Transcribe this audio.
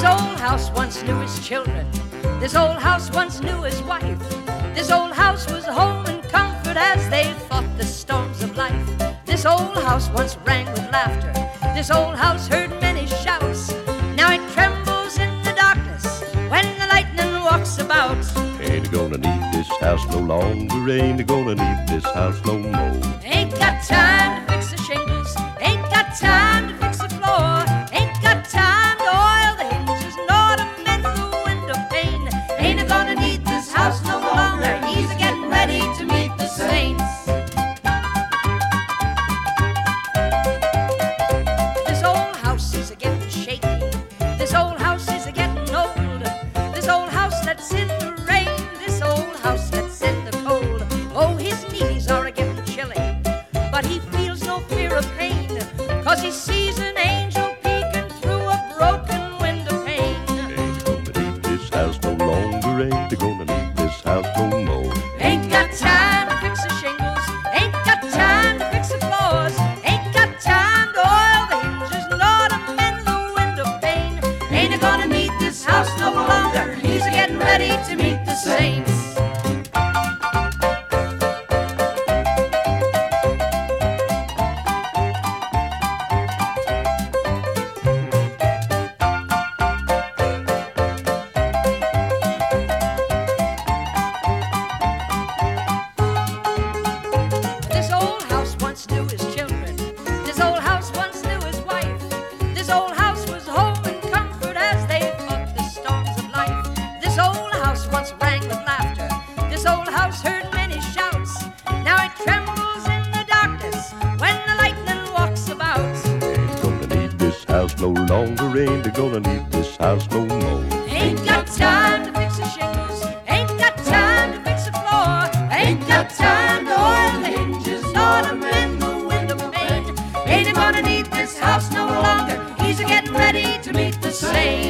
This old house once knew his children. This old house once knew his wife. This old house was home and comfort as they fought the storms of life. This old house once rang with laughter. This old house heard many shouts. Now it trembles in the darkness when the lightning walks about. Ain't gonna need this house no longer. Ain't gonna need this house no more. That's in the rain. This old house that's in the cold. Oh, his knees are a getting chilly. But he feels no fear of pain. Cause he sees an angel peeking through a broken window pane. Ain't gonna need this house no longer. Ain't gonna need this house no more. Ain't got time to fix the shingles. Ain't got time to fix the floors. Ain't got time to oil the hinges nor to mend the window pane. Ain't gonna ready to meet the saints. This old house once knew his children. This old house once knew his wife. This old no longer. Ain't gonna need this house no more. Ain't got time to fix the shingles. Ain't got time to fix the floor. Ain't got time to oil the hinges nor to mend the window pane. Ain't gonna need this house no longer. He's a getting ready to meet the saints.